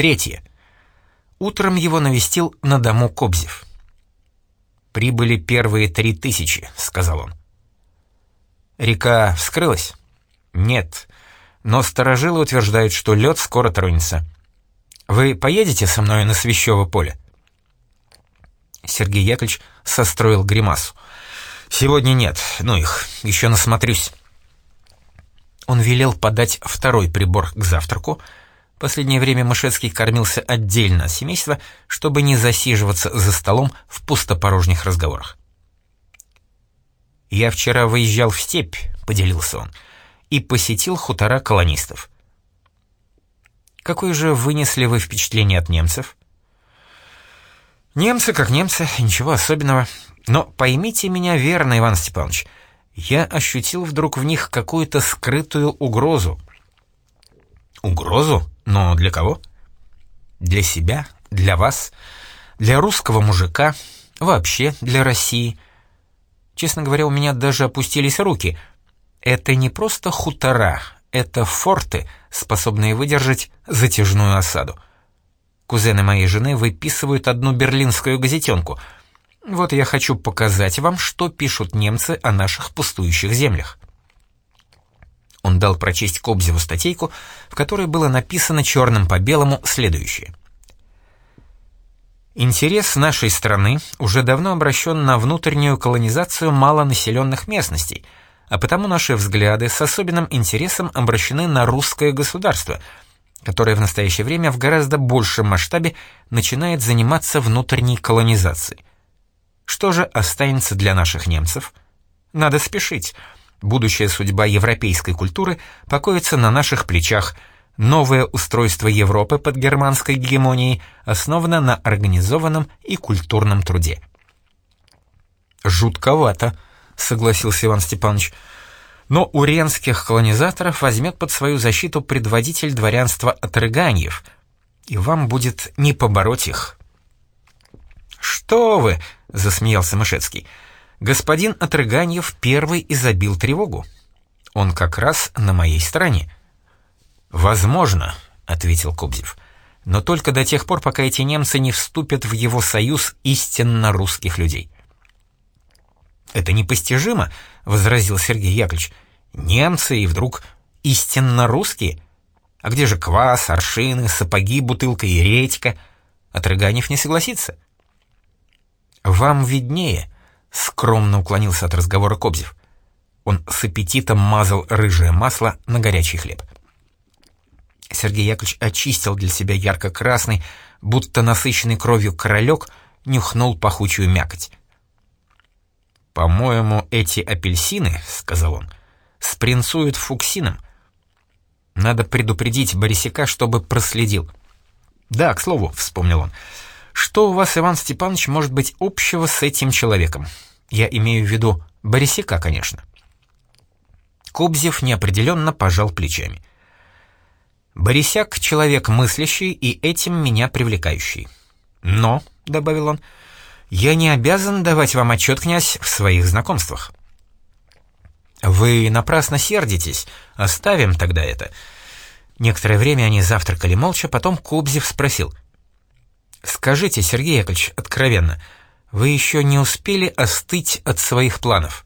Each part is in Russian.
Третье. Утром его навестил на дому Кобзев. «Прибыли первые три тысячи», — сказал он. «Река вскрылась?» «Нет, но сторожилы утверждают, что лед скоро тронется. Вы поедете со мной на Свящево поле?» Сергей Яковлевич состроил гримасу. «Сегодня нет, ну их, еще насмотрюсь». Он велел подать второй прибор к завтраку, Последнее время Мышецкий кормился отдельно от семейства, чтобы не засиживаться за столом в пустопорожних разговорах. «Я вчера выезжал в степь», — поделился он, — «и посетил хутора колонистов». «Какое же вынесли вы впечатление от немцев?» «Немцы как немцы, ничего особенного. Но поймите меня верно, Иван Степанович, я ощутил вдруг в них какую-то скрытую угрозу». «Угрозу?» Но для кого? Для себя, для вас, для русского мужика, вообще для России. Честно говоря, у меня даже опустились руки. Это не просто хутора, это форты, способные выдержать затяжную осаду. Кузены моей жены выписывают одну берлинскую газетенку. Вот я хочу показать вам, что пишут немцы о наших пустующих землях. Он дал прочесть Кобзеву статейку, в которой было написано черным по белому следующее. Интерес нашей страны уже давно обращен на внутреннюю колонизацию малонаселенных местностей, а потому наши взгляды с особенным интересом обращены на русское государство, которое в настоящее время в гораздо большем масштабе начинает заниматься внутренней колонизацией. Что же останется для наших немцев? Надо спешить — Будущая судьба европейской культуры покоится на наших плечах. Новое устройство Европы под германской гегемонией основано на организованном и культурном труде. «Жутковато», — согласился Иван Степанович. «Но у ренских колонизаторов возьмет под свою защиту предводитель дворянства Отрыганьев, и вам будет не побороть их». «Что вы!» — засмеялся Мышецкий. Господин Отрыганьев первый изобил тревогу. Он как раз на моей стороне. «Возможно», — ответил Кобзев, — «но только до тех пор, пока эти немцы не вступят в его союз истинно русских людей». «Это непостижимо», — возразил Сергей Яковлевич. «Немцы и вдруг истинно русские? А где же квас, аршины, сапоги, бутылка и редька?» Отрыганев не согласится. «Вам виднее», — скромно уклонился от разговора Кобзев. Он с аппетитом мазал рыжее масло на горячий хлеб. Сергей Яковлевич очистил для себя ярко-красный, будто насыщенный кровью королек, нюхнул пахучую мякоть. «По-моему, эти апельсины, — сказал он, — спринцуют фуксином. Надо предупредить Борисяка, чтобы проследил». «Да, к слову, — вспомнил он, — что у вас, Иван Степанович, может быть общего с этим человеком? Я имею в виду Борисяка, конечно. Кобзев неопределенно пожал плечами. «Борисяк — человек мыслящий и этим меня привлекающий. Но, — добавил он, — я не обязан давать вам отчет, князь, в своих знакомствах». «Вы напрасно сердитесь. Оставим тогда это». Некоторое время они завтракали молча, потом Кобзев спросил — Скажите, Сергей Яковлевич, откровенно, вы еще не успели остыть от своих планов?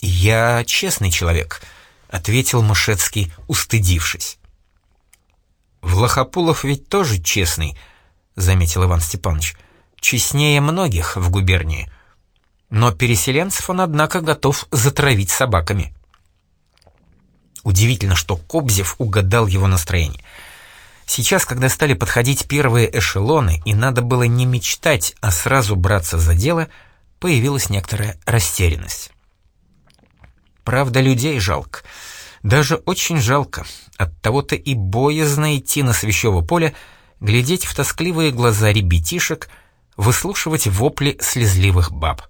«Я честный человек», — ответил Мышецкий, устыдившись. «Влахопулов ведь тоже честный», — заметил Иван Степанович. «Честнее многих в губернии. Но переселенцев он, однако, готов затравить собаками». Удивительно, что Кобзев угадал его настроение — Сейчас, когда стали подходить первые эшелоны, и надо было не мечтать, а сразу браться за дело, появилась некоторая растерянность. Правда, людей жалко. Даже очень жалко. От того-то и боязно идти на свящево поле, глядеть в тоскливые глаза ребятишек, выслушивать вопли слезливых баб.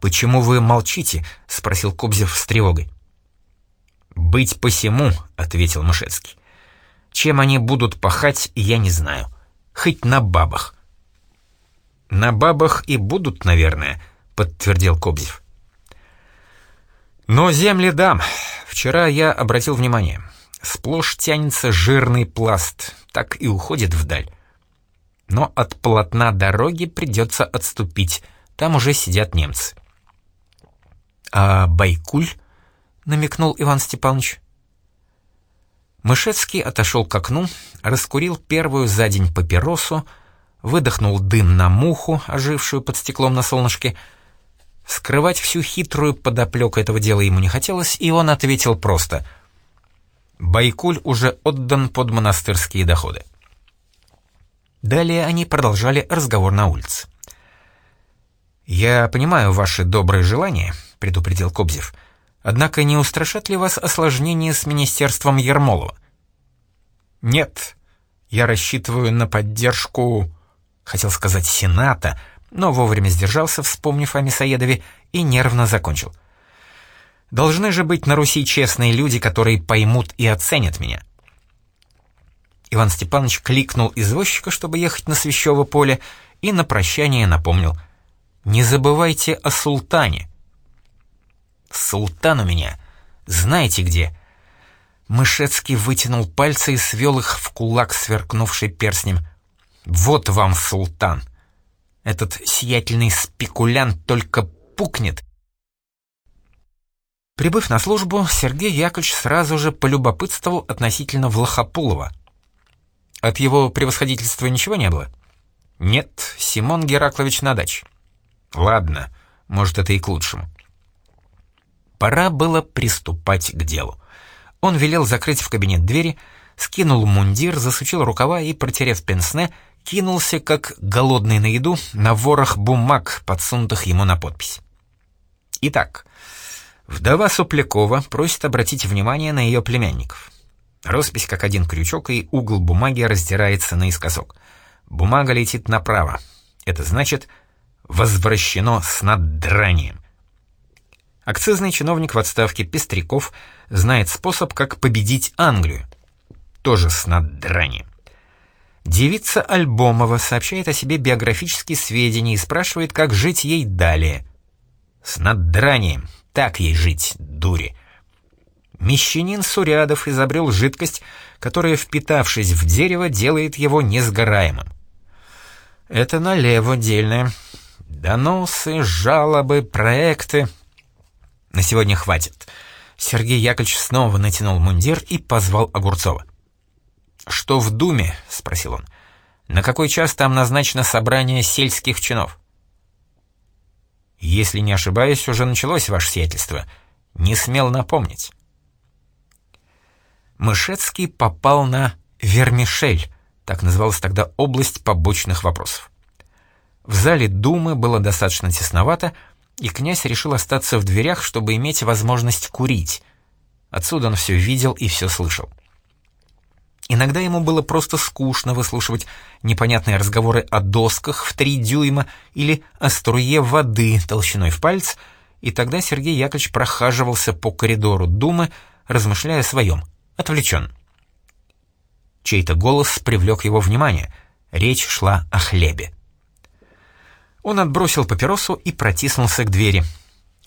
«Почему вы молчите?» — спросил Кобзев с тревогой. «Быть посему», — ответил Мышецкий. Чем они будут пахать, я не знаю. Хоть на бабах. «На бабах и будут, наверное», — подтвердил Кобзев. «Но земли дам. Вчера я обратил внимание. Сплошь тянется жирный пласт, так и уходит вдаль. Но от полотна дороги придется отступить, там уже сидят немцы. «А Байкуль?» — намекнул Иван Степанович. Мышецкий отошел к окну, раскурил первую за день папиросу, выдохнул дым на муху, ожившую под стеклом на солнышке. Скрывать всю хитрую подоплеку этого дела ему не хотелось, и он ответил просто. Байкуль уже отдан под монастырские доходы. Далее они продолжали разговор на улице. «Я понимаю ваши добрые желания», — предупредил Кобзев, — Однако не устрашат ли вас осложнения с министерством Ермолова? Нет, я рассчитываю на поддержку, хотел сказать, Сената, но вовремя сдержался, вспомнив о Мясоедове, и нервно закончил. Должны же быть на Руси честные люди, которые поймут и оценят меня. Иван Степанович кликнул извозчика, чтобы ехать на Свящево поле, и на прощание напомнил. «Не забывайте о султане». Султан у меня. Знаете где?» Мышецкий вытянул пальцы и свел их в кулак, сверкнувший перстнем. «Вот вам султан! Этот сиятельный спекулянт только пукнет!» Прибыв на службу, Сергей Яковлевич сразу же полюбопытствовал относительно Влахопулова. От его превосходительства ничего не было? Нет, Симон Гераклович на даче. Ладно, может, это и к лучшему. Пора было приступать к делу. Он велел закрыть в кабинет двери, скинул мундир, засучил рукава и, протерев пенсне, кинулся, как голодный на еду, на ворох бумаг, подсунутых ему на подпись. Итак, вдова Суплякова просит обратить внимание на ее племянников. Роспись как один крючок, и угол бумаги раздирается наискосок. Бумага летит направо. Это значит «возвращено с наддранием». Акцизный чиновник в отставке Пестряков знает способ, как победить Англию. Тоже с наддранием. Девица Альбомова сообщает о себе биографические сведения и спрашивает, как жить ей далее. С наддранием. Так ей жить, дури. Мещанин Сурядов изобрел жидкость, которая, впитавшись в дерево, делает его несгораемым. Это налево дельное. Доносы, жалобы, проекты на сегодня хватит. Сергей Яковлевич снова натянул мундир и позвал Огурцова. «Что в Думе?» — спросил он. «На какой час там назначено собрание сельских чинов?» «Если не ошибаюсь, уже началось ваше сиятельство. Не смел напомнить». Мышецкий попал на Вермишель, так называлась тогда область побочных вопросов. В зале Думы было достаточно тесновато, и князь решил остаться в дверях, чтобы иметь возможность курить. Отсюда он все видел и все слышал. Иногда ему было просто скучно выслушивать непонятные разговоры о досках в три дюйма или о струе воды толщиной в палец, и тогда Сергей Яковлевич прохаживался по коридору Думы, размышляя о своем, отвлечен. Чей-то голос привлек его внимание. Речь шла о хлебе. Он отбросил папиросу и протиснулся к двери.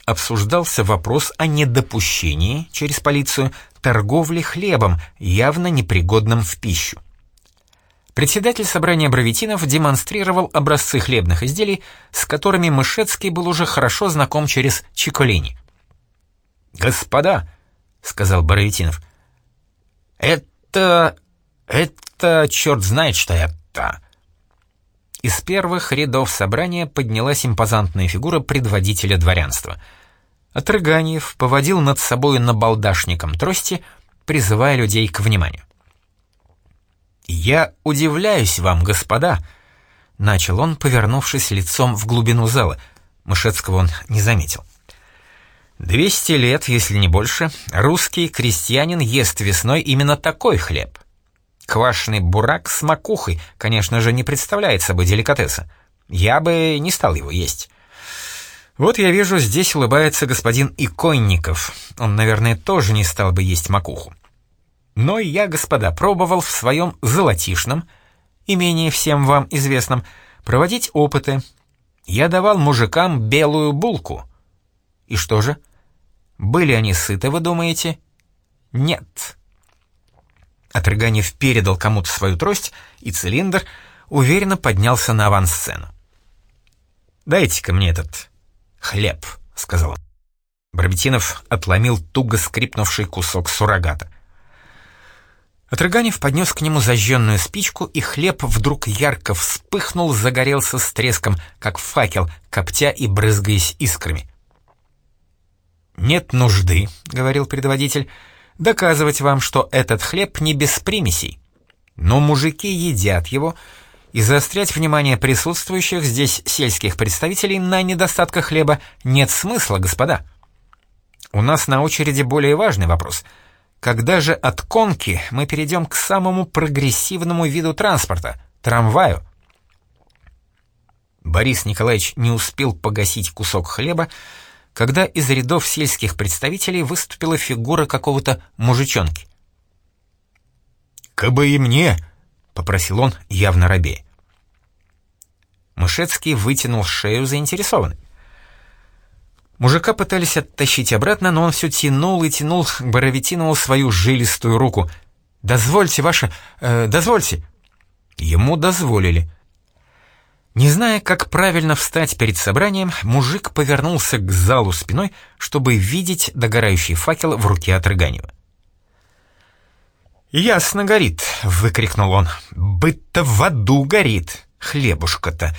Обсуждался вопрос о недопущении через полицию торговли хлебом, явно непригодным в пищу. Председатель собрания бравитинов демонстрировал образцы хлебных изделий, с которыми Мышецкий был уже хорошо знаком через Чиколини. «Господа», — сказал Боровитинов, — «это... это... черт знает, что это...» Из первых рядов собрания поднялась импозантная фигура предводителя дворянства. Отрыганиев поводил над собой набалдашником трости, призывая людей к вниманию. «Я удивляюсь вам, господа», — начал он, повернувшись лицом в глубину зала. Мышецкого он не заметил. «Двести лет, если не больше, русский крестьянин ест весной именно такой хлеб — Квашеный бурак с макухой, конечно же, не представляет собой деликатеса. Я бы не стал его есть. Вот я вижу, здесь улыбается господин Иконников. Он, наверное, тоже не стал бы есть макуху. Но я, господа, пробовал в своем золотишном, и менее всем вам известном, проводить опыты. Я давал мужикам белую булку. И что же? Были они сыты, вы думаете? Нет. Отрыганев передал кому-то свою трость, и цилиндр уверенно поднялся на авансцену. «Дайте-ка мне этот хлеб», — сказал он. Барбетинов отломил туго скрипнувший кусок суррогата. Отрыганев поднес к нему зажженную спичку, и хлеб вдруг ярко вспыхнул, загорелся с треском, как факел, коптя и брызгаясь искрами. «Нет нужды», — говорил предводитель, — «доказывать вам, что этот хлеб не без примесей. Но мужики едят его, и заострять внимание присутствующих здесь сельских представителей на недостатках хлеба нет смысла, господа. У нас на очереди более важный вопрос — когда же от конки мы перейдем к самому прогрессивному виду транспорта — трамваю? Борис Николаевич не успел погасить кусок хлеба, когда из рядов сельских представителей выступила фигура какого-то мужичонки. «Кабы и мне!» — попросил он, явно робея. Мышецкий вытянул шею заинтересованный. Мужика пытались оттащить обратно, но он все тянул и тянул к Боровитинову свою жилистую руку. «Дозвольте, ваше... Э, дозвольте!» Ему дозволили. Не зная, как правильно встать перед собранием, мужик повернулся к залу спиной, чтобы видеть догорающий факел в руке Отрыганева. «Ясно горит!» — выкрикнул он. «Быть-то в аду горит! Хлебушка-то!»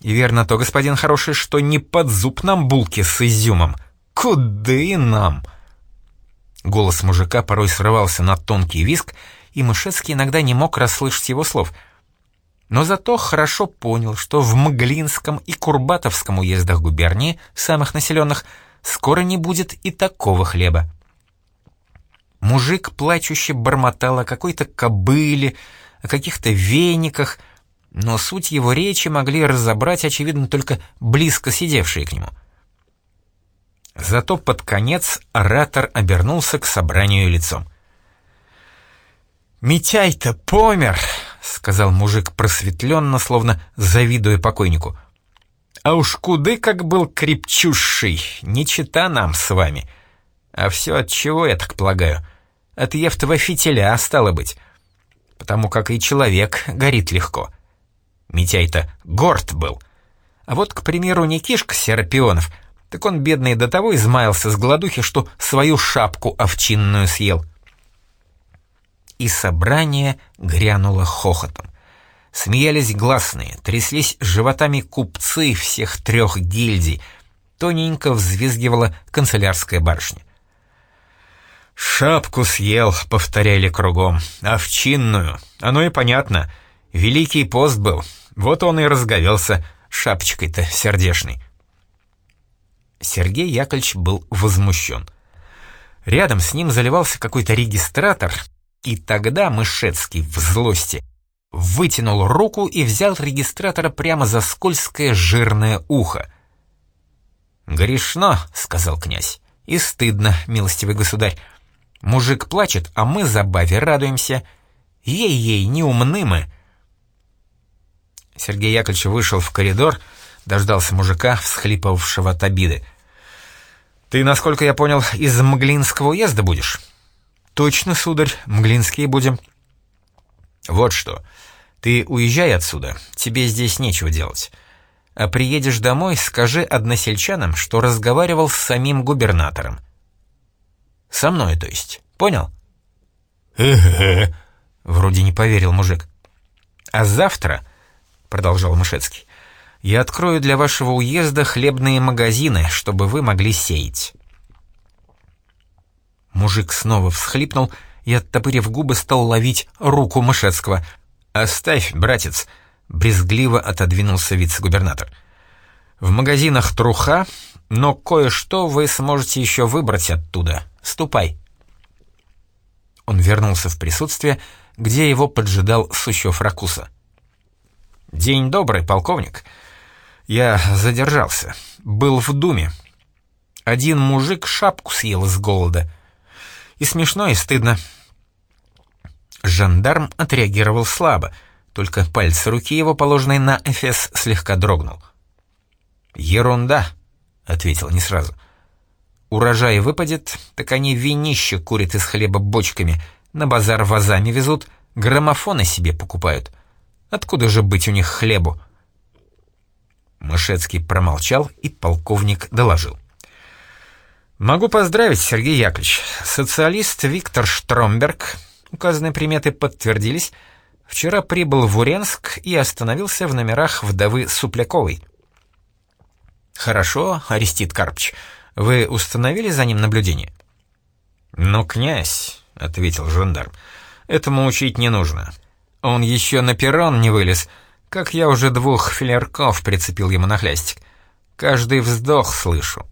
И верно то, господин хороший, что не под зуб нам булки с изюмом. Куды нам? Голос мужика порой срывался на тонкий виск, и Мышецкий иногда не мог расслышать его слов. Но зато хорошо понял, что в Мглинском и Курбатовском уездах губернии, самых населенных, скоро не будет и такого хлеба. Мужик плачуще бормотал о какой-то кобыле, о каких-то вениках — но суть его речи могли разобрать, очевидно, только близко сидевшие к нему. Зато под конец оратор обернулся к собранию лицом. «Митяй-то помер!» — сказал мужик просветленно, словно завидуя покойнику. «А уж куды как был крепчущий, не чита нам с вами. А все от чего, я так полагаю? От Евтова фитиля, стало быть. Потому как и человек горит легко». Митяй-то горд был. А вот, к примеру, Никишка Серапионов, так он, бедный, до того измаялся с голодухи, что свою шапку овчинную съел. И собрание грянуло хохотом. Смеялись гласные, тряслись животами купцы всех трех гильдий, тоненько взвизгивала канцелярская барышня. «Шапку съел», — повторяли кругом, — «овчинную. Оно и понятно. Великий пост был, вот он и разговелся шапочкой-то сердешной. Сергей Яковлевич был возмущен. Рядом с ним заливался какой-то регистратор, и тогда Мышецкий в злости вытянул руку и взял регистратора прямо за скользкое жирное ухо. «Грешно», — сказал князь, — «и стыдно, милостивый государь. Мужик плачет, а мы забаве радуемся. Ей-ей, не умны мы». Сергей Яковлевич вышел в коридор, дождался мужика, всхлипывавшего от обиды. «Ты, насколько я понял, из Мглинского уезда будешь?» «Точно, сударь, Мглинские будем». «Вот что, ты уезжай отсюда, тебе здесь нечего делать. А приедешь домой, скажи односельчанам, что разговаривал с самим губернатором». «Со мной, то есть, понял?» «Э-э-э», вроде не поверил мужик. «А завтра...» продолжал Мышецкий. «Я открою для вашего уезда хлебные магазины, чтобы вы могли сеять». Мужик снова всхлипнул и, оттопырив губы, стал ловить руку Мышецкого. «Оставь, братец!» — брезгливо отодвинулся вице-губернатор. «В магазинах труха, но кое-что вы сможете еще выбрать оттуда. Ступай!» Он вернулся в присутствие, где его поджидал Сущев Ракуса. «День добрый, полковник. Я задержался. Был в думе. Один мужик шапку съел с голода. И смешно, и стыдно». Жандарм отреагировал слабо, только пальцы руки его, положенные на эфес, слегка дрогнул. «Ерунда», — ответил не сразу. «Урожай выпадет, так они винище курят из хлеба бочками, На базар вазами везут, граммофоны себе покупают. Откуда же быть у них хлебу?» Мышецкий промолчал, и полковник доложил. «Могу поздравить, Сергей Яковлевич. Социалист Виктор Штромберг, указанные приметы подтвердились, вчера прибыл в Уренск и остановился в номерах вдовы Супляковой». «Хорошо, Арестит Карпч, вы установили за ним наблюдение?» «Ну, князь», — ответил жандарм, — «этому учить не нужно. Он еще на перрон не вылез, как я уже двух филерков прицепил ему на хлястик. Каждый вздох слышу».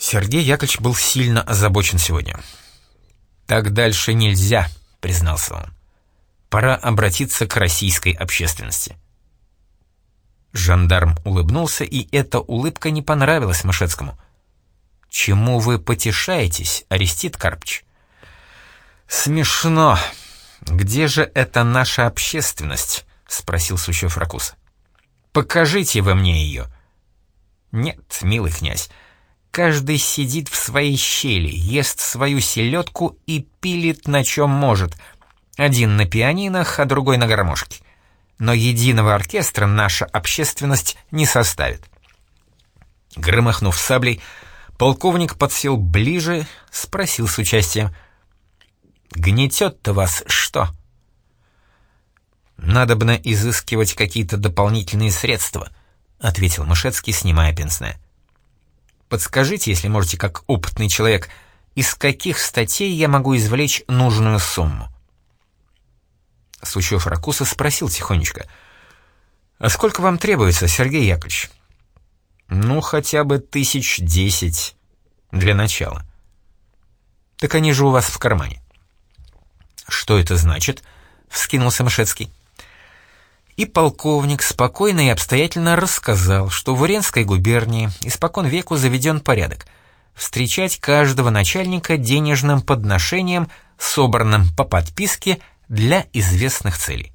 Сергей Яковлевич был сильно озабочен сегодня. «Так дальше нельзя», — признался он. «Пора обратиться к российской общественности». Жандарм улыбнулся, и эта улыбка не понравилась Мышецкому. «Чему вы потешаетесь, Арестит Карпч?» «Смешно. Где же эта наша общественность?» — спросил Сущев Ракуса. «Покажите вы мне ее». «Нет, милый князь, каждый сидит в своей щели, ест свою селедку и пилит на чем может. Один на пианинах, а другой на гармошке но единого оркестра наша общественность не составит. Громыхнув саблей, полковник подсел ближе, спросил с участием. «Гнетет-то вас что?» «Надобно изыскивать какие-то дополнительные средства», — ответил Мышецкий, снимая пенсне. «Подскажите, если можете, как опытный человек, из каких статей я могу извлечь нужную сумму?» Сучев Ракуса спросил тихонечко. «А сколько вам требуется, Сергей Яковлевич?» «Ну, хотя бы тысяч десять для начала». «Так они же у вас в кармане». «Что это значит?» — вскинулся Мышецкий. И полковник спокойно и обстоятельно рассказал, что в Уренской губернии испокон веку заведен порядок — встречать каждого начальника денежным подношением, собранным по подписке для известных целей.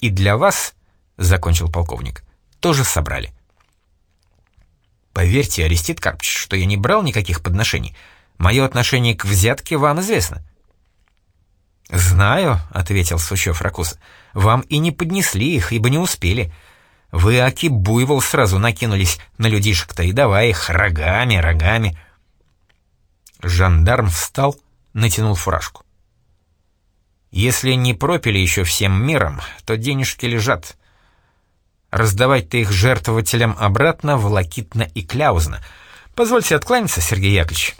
И для вас, — закончил полковник, — тоже собрали. Поверьте, Арестит Карпч, что я не брал никаких подношений. Мое отношение к взятке вам известно. «Знаю», — ответил Сучев Ракус, — «вам и не поднесли их, ибо не успели. Вы, Аки Буйвол, сразу накинулись на людишек-то и давай их рогами, рогами». Жандарм встал, натянул фуражку. Если не пропили еще всем миром, то денежки лежат. Раздавать-то их жертвователям обратно волокитно и кляузно. Позвольте откланяться, Сергей Яковлевич.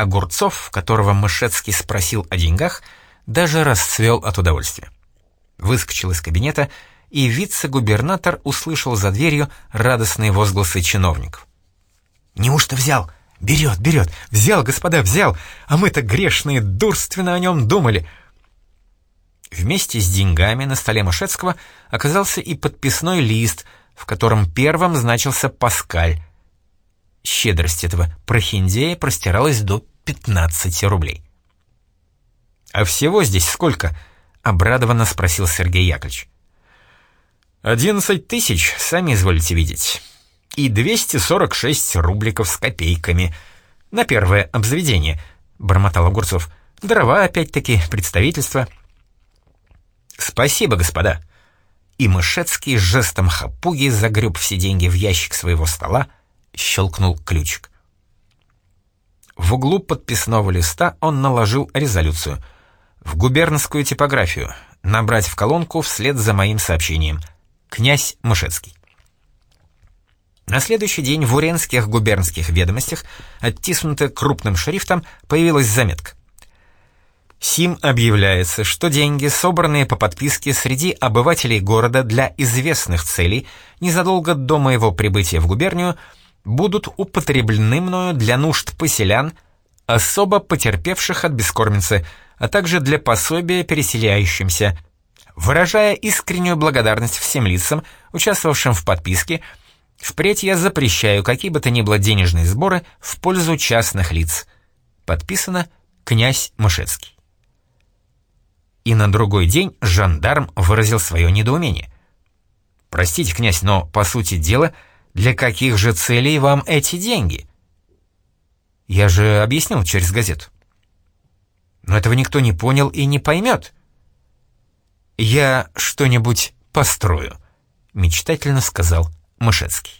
Огурцов, которого Мышецкий спросил о деньгах, даже расцвел от удовольствия. Выскочил из кабинета, и вице-губернатор услышал за дверью радостные возгласы чиновников. «Неужто взял?» «Берет, берет! Взял, господа, взял! А мы-то грешные, дурственно о нем думали!» Вместе с деньгами на столе Мышецкого оказался и подписной лист, в котором первым значился Паскаль. Щедрость этого прохиндея простиралась до 15 рублей. «А всего здесь сколько?» — обрадованно спросил Сергей Яковлевич. «Одиннадцать тысяч, сами изволите видеть и 246 рубликов с копейками. На первое обзаведение, — бормотал Огурцов. Дрова опять-таки, представительство. Спасибо, господа. И Мышецкий жестом хапуги загреб все деньги в ящик своего стола, щелкнул ключик. В углу подписного листа он наложил резолюцию. В губернскую типографию. Набрать в колонку вслед за моим сообщением. Князь Мышецкий. На следующий день в Уренских губернских ведомостях, оттиснуто крупным шрифтом, появилась заметка. Сим объявляется, что деньги, собранные по подписке среди обывателей города для известных целей, незадолго до моего прибытия в губернию, будут употреблены мною для нужд поселян, особо потерпевших от бескормицы, а также для пособия переселяющимся, выражая искреннюю благодарность всем лицам, участвовавшим в подписке, Впредь я запрещаю какие бы то ни было денежные сборы в пользу частных лиц. Подписано «Князь Мышецкий». И на другой день жандарм выразил свое недоумение. «Простите, князь, но, по сути дела, для каких же целей вам эти деньги?» «Я же объяснил через газету». Но этого никто не понял и не поймет. «Я что-нибудь построю», — мечтательно сказал Мышецкий.